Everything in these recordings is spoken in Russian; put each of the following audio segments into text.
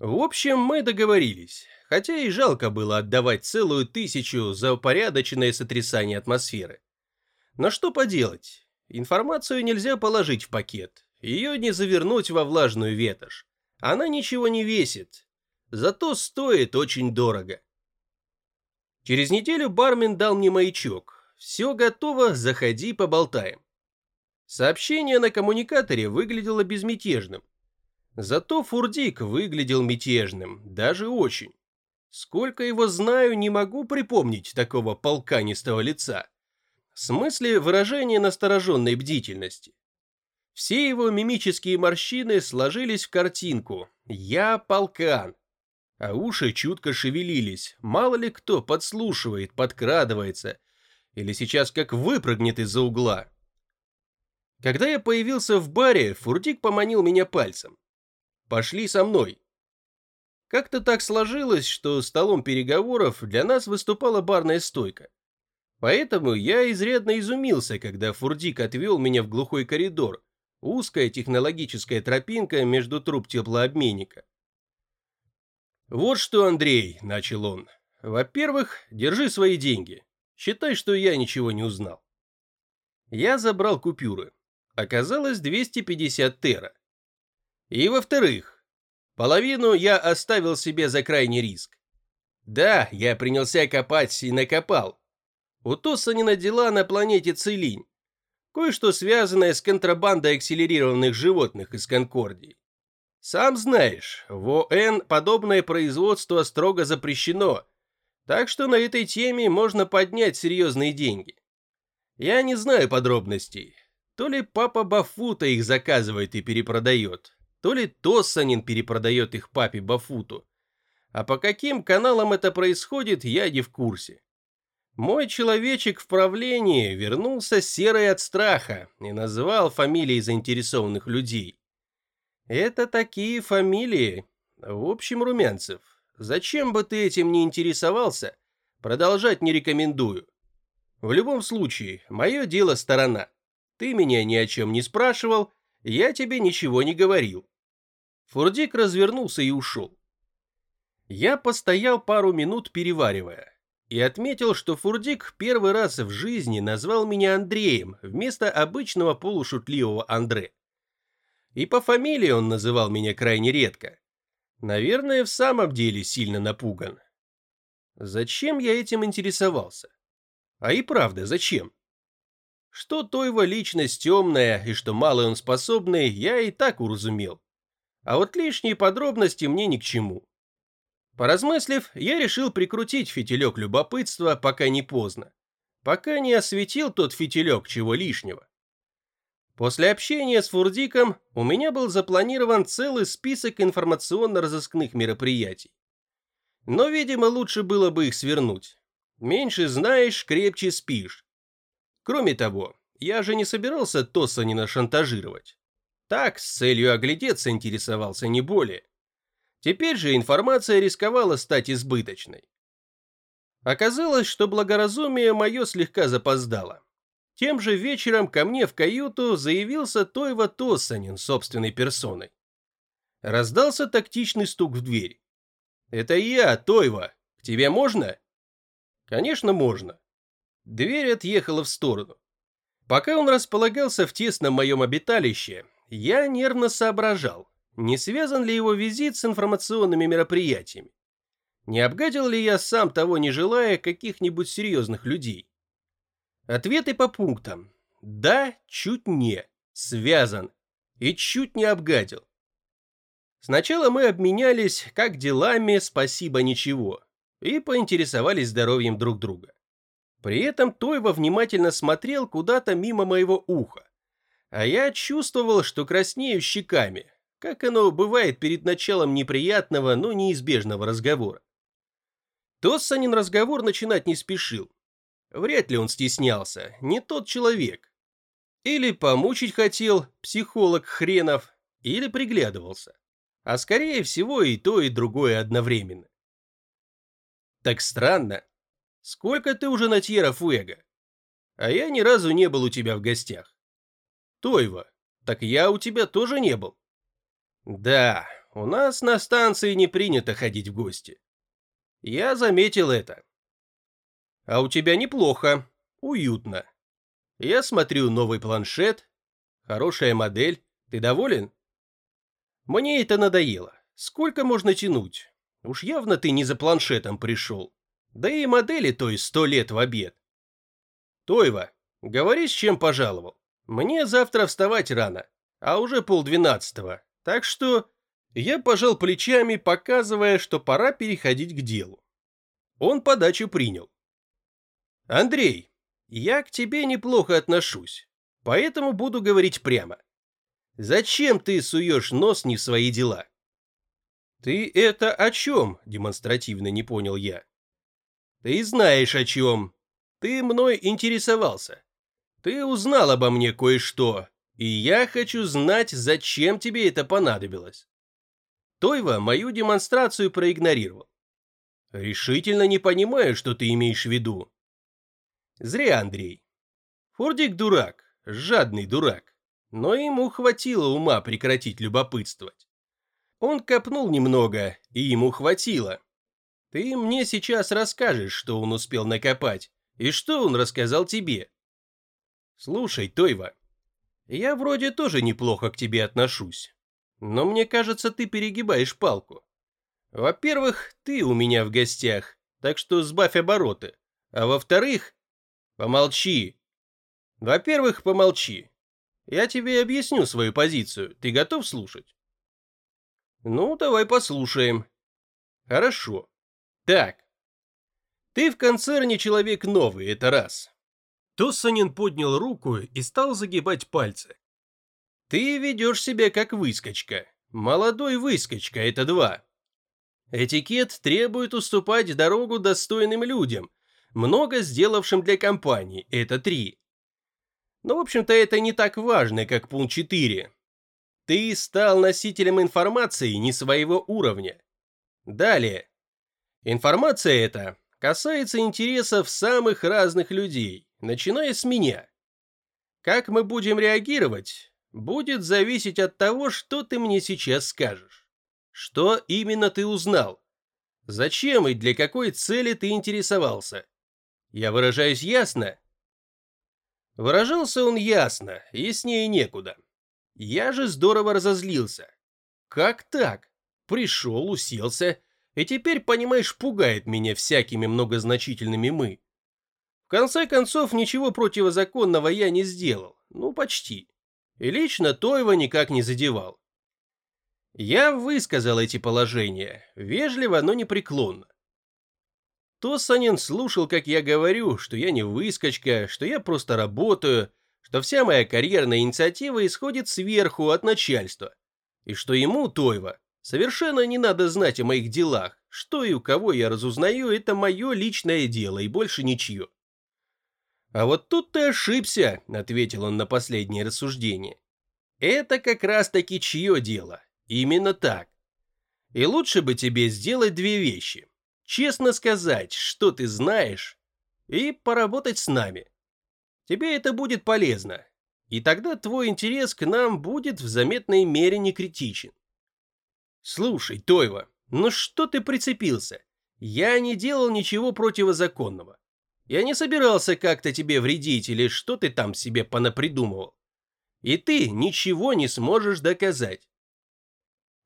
В общем, мы договорились, хотя и жалко было отдавать целую тысячу за упорядоченное сотрясание атмосферы. Но что поделать, информацию нельзя положить в пакет, ее не завернуть во влажную ветошь. Она ничего не весит, зато стоит очень дорого. Через неделю бармен дал мне маячок. Все готово, заходи, поболтаем. Сообщение на коммуникаторе выглядело безмятежным. Зато Фурдик выглядел мятежным, даже очень. Сколько его знаю, не могу припомнить такого полканистого лица. В смысле выражения настороженной бдительности. Все его мимические морщины сложились в картинку «Я полкан». А уши чутко шевелились, мало ли кто подслушивает, подкрадывается, или сейчас как выпрыгнет из-за угла. Когда я появился в баре, Фурдик поманил меня пальцем. Пошли со мной. Как-то так сложилось, что столом переговоров для нас выступала барная стойка. Поэтому я изрядно изумился, когда Фурдик отвел меня в глухой коридор, узкая технологическая тропинка между труб теплообменника. «Вот что, Андрей», — начал он, — «во-первых, держи свои деньги. Считай, что я ничего не узнал». Я забрал купюры. Оказалось 250 тера. И во-вторых, половину я оставил себе за крайний риск. Да, я принялся копать и накопал. У Тоссанина дела на планете Целинь. Кое-что связанное с контрабандой акселерированных животных из Конкордии. Сам знаешь, в ОН подобное производство строго запрещено, так что на этой теме можно поднять серьезные деньги. Я не знаю подробностей. То ли папа Бафута их заказывает и перепродает, то ли Тоссанин перепродает их папе Бафуту. А по каким каналам это происходит, я не в курсе. Мой человечек в правлении вернулся серый от страха и назвал фамилии заинтересованных людей. Это такие фамилии. В общем, Румянцев, зачем бы ты этим не интересовался, продолжать не рекомендую. В любом случае, мое дело сторона. Ты меня ни о чем не спрашивал, я тебе ничего не говорил. Фурдик развернулся и ушел. Я постоял пару минут, переваривая, и отметил, что Фурдик первый раз в жизни назвал меня Андреем вместо обычного полушутливого Андре. И по фамилии он называл меня крайне редко. Наверное, в самом деле сильно напуган. Зачем я этим интересовался? А и правда, зачем? Что Тойва личность темная и что малый он способный, я и так уразумел. А вот лишние подробности мне ни к чему. Поразмыслив, я решил прикрутить фитилек любопытства, пока не поздно. Пока не осветил тот фитилек чего лишнего. После общения с Фурдиком у меня был запланирован целый список информационно-розыскных мероприятий. Но, видимо, лучше было бы их свернуть. Меньше знаешь, крепче спишь. Кроме того, я же не собирался Тоссанина шантажировать. Так, с целью оглядеться интересовался не более. Теперь же информация рисковала стать избыточной. Оказалось, что благоразумие мое слегка запоздало. Тем же вечером ко мне в каюту заявился Тойва Тоссанин собственной персоной. Раздался тактичный стук в дверь. «Это я, Тойва. К тебе можно?» «Конечно, можно». Дверь отъехала в сторону. Пока он располагался в тесном моем обиталище, я нервно соображал, не связан ли его визит с информационными мероприятиями. Не обгадил ли я сам того не желая каких-нибудь серьезных людей? Ответы по пунктам. Да, чуть не. Связан. И чуть не обгадил. Сначала мы обменялись как делами, спасибо, ничего. И поинтересовались здоровьем друг друга. При этом Тойва внимательно смотрел куда-то мимо моего уха а я чувствовал, что краснею щеками, как оно бывает перед началом неприятного, но неизбежного разговора. Тоссанин разговор начинать не спешил. Вряд ли он стеснялся, не тот человек. Или помучить хотел, психолог хренов, или приглядывался. А скорее всего и то, и другое одновременно. Так странно. Сколько ты уже на Тьера Фуэго? А я ни разу не был у тебя в гостях. Тойва, так я у тебя тоже не был. Да, у нас на станции не принято ходить в гости. Я заметил это. А у тебя неплохо, уютно. Я смотрю новый планшет, хорошая модель. Ты доволен? Мне это надоело. Сколько можно тянуть? Уж явно ты не за планшетом пришел. Да и модели той сто лет в обед. Тойва, говори, с чем пожаловал. Мне завтра вставать рано, а уже полдвенадцатого. Так что я пожал плечами, показывая, что пора переходить к делу. Он подачу принял. Андрей, я к тебе неплохо отношусь, поэтому буду говорить прямо. Зачем ты суешь нос не в свои дела? Ты это о чем? Демонстративно не понял я. Ты знаешь о чем. Ты мной интересовался. Ты узнал обо мне кое-что, и я хочу знать, зачем тебе это понадобилось. Тойва мою демонстрацию проигнорировал. Решительно не понимаю, что ты имеешь в виду. Зря, Андрей. Фурдик дурак, жадный дурак, но ему хватило ума прекратить любопытствовать. Он копнул немного, и ему хватило. Ты мне сейчас расскажешь, что он успел накопать, и что он рассказал тебе. Слушай, Тойва, я вроде тоже неплохо к тебе отношусь, но мне кажется, ты перегибаешь палку. Во-первых, ты у меня в гостях, так что сбавь обороты. А во-вторых, помолчи. Во-первых, помолчи. Я тебе объясню свою позицию. Ты готов слушать? Ну, давай послушаем. Хорошо. Так. Ты в концерне человек новый, это раз. Тоссанин поднял руку и стал загибать пальцы. Ты ведешь себя как выскочка. Молодой выскочка, это два. Этикет требует уступать дорогу достойным людям, много сделавшим для компании, это три. Но, в общем-то, это не так важно, как пункт 4. Ты стал носителем информации не своего уровня. Далее. Информация эта касается интересов самых разных людей, начиная с меня. Как мы будем реагировать, будет зависеть от того, что ты мне сейчас скажешь. Что именно ты узнал? Зачем и для какой цели ты интересовался? Я выражаюсь ясно? Выражался он ясно, яснее некуда. Я же здорово разозлился. Как так? Пришел, уселся, и теперь, понимаешь, пугает меня всякими многозначительными «мы». В конце концов, ничего противозаконного я не сделал, ну почти. И лично Тойва никак не задевал. Я высказал эти положения, вежливо, но непреклонно. Тоссанин слушал, как я говорю, что я не выскочка, что я просто работаю, что вся моя карьерная инициатива исходит сверху от начальства, и что ему, Тойва, совершенно не надо знать о моих делах, что и у кого я разузнаю, это мое личное дело и больше ничье. «А вот тут ты ошибся», — ответил он на последнее рассуждение. «Это как раз-таки чье дело, Именно так. И лучше бы тебе сделать две вещи. Честно сказать, что ты знаешь, и поработать с нами. Тебе это будет полезно, и тогда твой интерес к нам будет в заметной мере не критичен. Слушай, Тойва, ну что ты прицепился? Я не делал ничего противозаконного. Я не собирался как-то тебе вредить или что ты там себе понапридумывал. И ты ничего не сможешь доказать.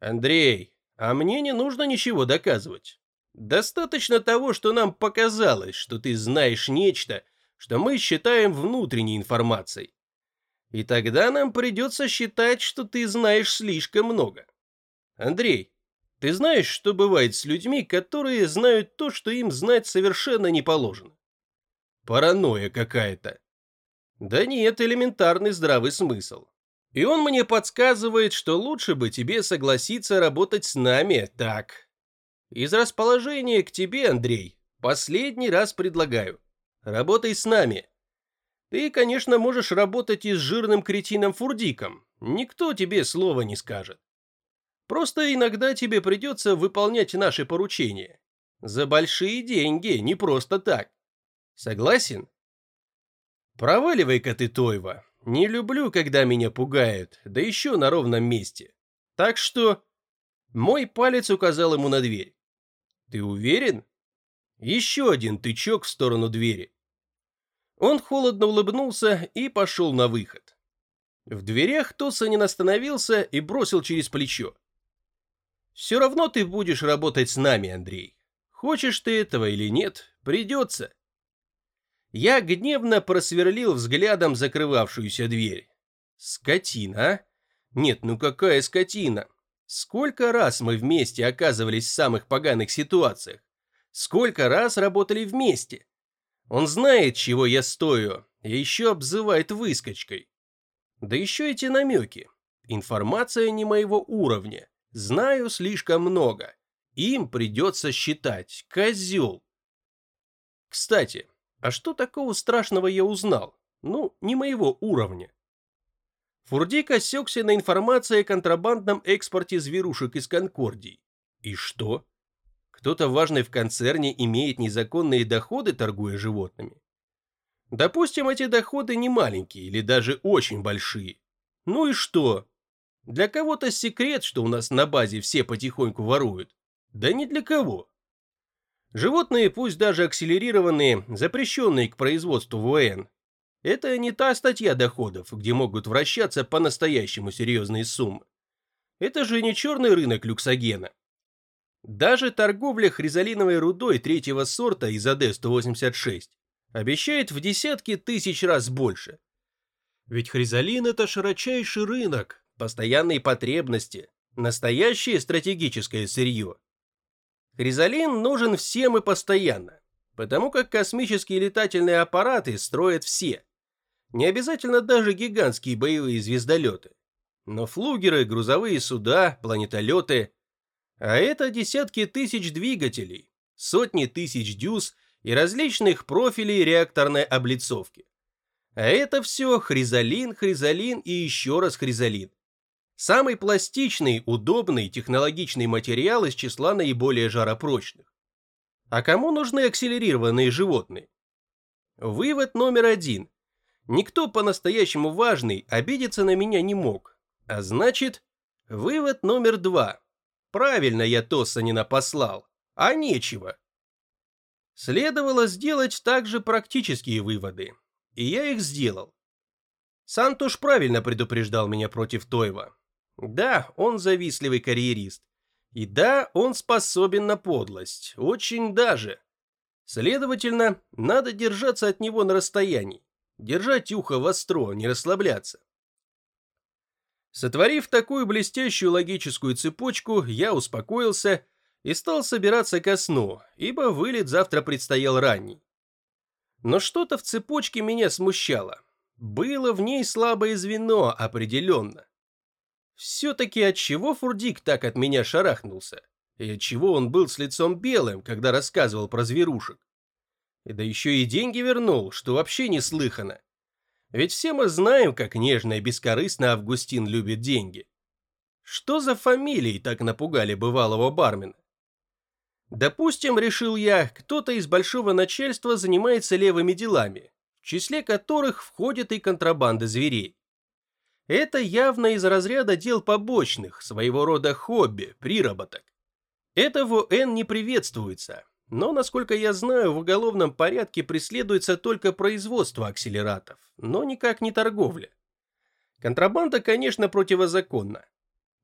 Андрей, а мне не нужно ничего доказывать. Достаточно того, что нам показалось, что ты знаешь нечто, что мы считаем внутренней информацией. И тогда нам придется считать, что ты знаешь слишком много. Андрей, ты знаешь, что бывает с людьми, которые знают то, что им знать совершенно не положено? Паранойя какая-то. Да нет, элементарный здравый смысл. И он мне подсказывает, что лучше бы тебе согласиться работать с нами, так. Из расположения к тебе, Андрей, последний раз предлагаю. Работай с нами. Ты, конечно, можешь работать и с жирным кретином Фурдиком. Никто тебе слова не скажет. Просто иногда тебе придется выполнять наши поручения. За большие деньги, не просто так. Согласен? Проваливай-ка ты, Тойва. Не люблю, когда меня пугают, да еще на ровном месте. Так что... Мой палец указал ему на дверь. «Ты уверен?» Еще один тычок в сторону двери. Он холодно улыбнулся и пошел на выход. В дверях Тосанин остановился и бросил через плечо. «Все равно ты будешь работать с нами, Андрей. Хочешь ты этого или нет, придется». Я гневно просверлил взглядом закрывавшуюся дверь. Скотина, а? Нет, ну какая скотина? Сколько раз мы вместе оказывались в самых поганых ситуациях? Сколько раз работали вместе? Он знает, чего я стою, и еще обзывает выскочкой. Да еще эти намеки. Информация не моего уровня. Знаю слишком много. Им придется считать. Козел. Кстати, а что такого страшного я узнал? Ну, не моего уровня. Фурдик осекся на информации о контрабандном экспорте зверушек из Конкордии. И что? Кто-то важный в концерне имеет незаконные доходы, торгуя животными. Допустим, эти доходы не маленькие или даже очень большие. Ну и что? Для кого-то секрет, что у нас на базе все потихоньку воруют. Да не для кого. Животные, пусть даже акселерированные, запрещенные к производству ВН, это не та статья доходов, где могут вращаться по-настоящему серьезные суммы. Это же не черный рынок люксогена. Даже торговля хризалиновой рудой третьего сорта из АД-186 обещает в десятки тысяч раз больше. Ведь хризалин – это широчайший рынок, постоянные потребности, настоящее стратегическое сырье. Хризалин нужен всем и постоянно, потому как космические летательные аппараты строят все. Не обязательно даже гигантские боевые звездолеты. Но флугеры, грузовые суда, планетолеты. А это десятки тысяч двигателей, сотни тысяч дюз и различных профилей реакторной облицовки. А это все хризалин, хризалин и еще раз хризалин. Самый пластичный, удобный, технологичный материал из числа наиболее жаропрочных. А кому нужны акселерированные животные? Вывод номер один. Никто по-настоящему важный обидеться на меня не мог. А значит, вывод номер два. Правильно я Тоссанина послал, а нечего. Следовало сделать также практические выводы, и я их сделал. Сантуш правильно предупреждал меня против Тойва. Да, он завистливый карьерист. И да, он способен на подлость. Очень даже. Следовательно, надо держаться от него на расстоянии. Держать ухо востро, не расслабляться. Сотворив такую блестящую логическую цепочку, я успокоился и стал собираться ко сну, ибо вылет завтра предстоял ранний. Но что-то в цепочке меня смущало. Было в ней слабое звено, определенно. Все-таки от чего Фурдик так от меня шарахнулся? И от чего он был с лицом белым, когда рассказывал про зверушек? И да еще и деньги вернул, что вообще неслыханно. Ведь все мы знаем, как нежно и бескорыстно Августин любит деньги. Что за фамилии так напугали бывалого бармена? Допустим, решил я, кто-то из большого начальства занимается левыми делами, в числе которых входит и контрабанда зверей. Это явно из разряда дел побочных, своего рода хобби, приработок. Это в ОН не приветствуется, но, насколько я знаю, в уголовном порядке преследуется только производство акселератов, но никак не торговля. Контрабанда, конечно, противозаконна,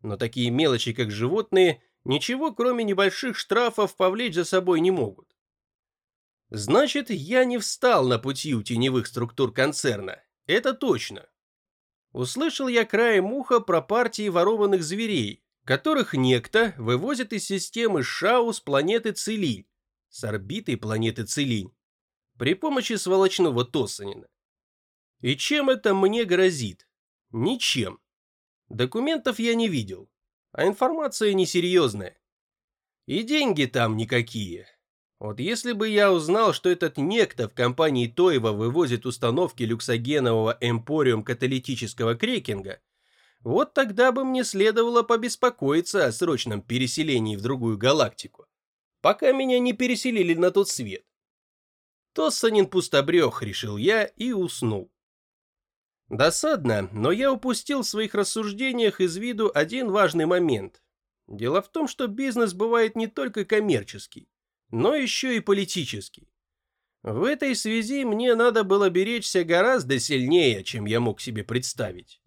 но такие мелочи, как животные, ничего кроме небольших штрафов повлечь за собой не могут. Значит, я не встал на пути у теневых структур концерна, это точно. Услышал я краем уха про партии ворованных зверей, которых некто вывозит из системы Шау с планеты Целинь, с орбиты планеты Целинь, при помощи сволочного Тосанина. И чем это мне грозит? Ничем. Документов я не видел, а информация несерьезная. И деньги там никакие. Вот если бы я узнал, что этот некто в компании Тоева вывозит установки люксогенового эмпориум каталитического крекинга, вот тогда бы мне следовало побеспокоиться о срочном переселении в другую галактику, пока меня не переселили на тот свет. Тоссанин пустобрех, решил я и уснул. Досадно, но я упустил в своих рассуждениях из виду один важный момент. Дело в том, что бизнес бывает не только коммерческий, но еще и политический. В этой связи мне надо было беречься гораздо сильнее, чем я мог себе представить.